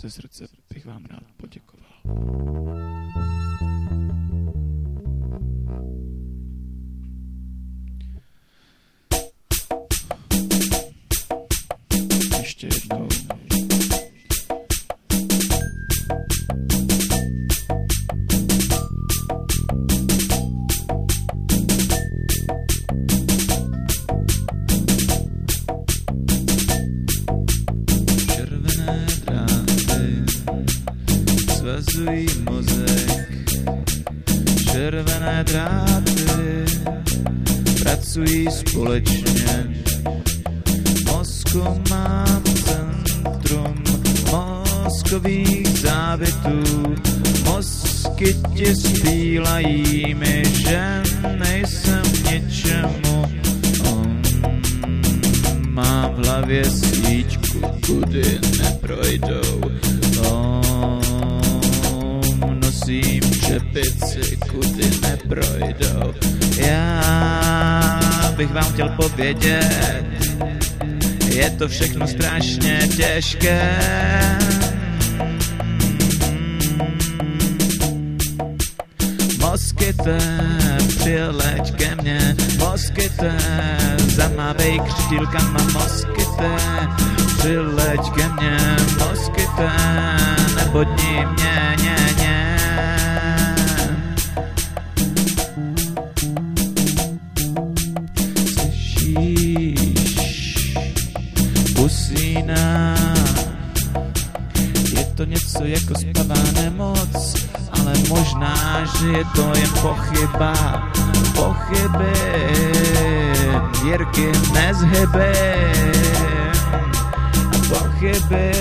ze srdce bych vám rád poděkoval. Ještě jednou. Svazují mozek. Červené dráty pracují společně. Mozku mám centrum mozkových závitů. Mozky ti spílají mi, že nejsem ničemu. On mám v hlavě svíčku, kudy neprojdou. Čepici, kudy neprojdou. Já bych vám chtěl povědět, je to všechno strašně těžké. Moskyte, přileď ke mně, moskyte, zamávej křtýlkama, moskyte, přileď ke mně, moskyte, nebodni mě, ně, ně. Slyšíš, pusína, je to něco jako spavá nemoc, ale možná, že je to jen pochyba. Pochyby Jirky nezhyby. Pochyby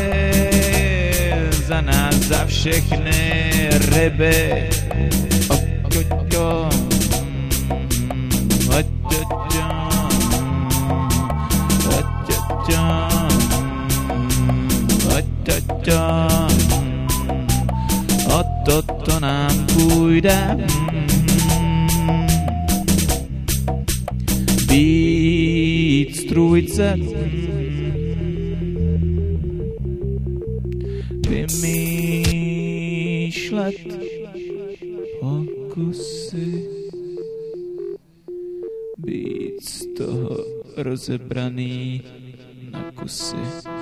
za nás, za všechny ryby. Okoťo, oťoťo, oťoťo, oťoťo. O toto nám půjde. Být strůjce. Vymýšlet pokusy. Z toho rozebraný único.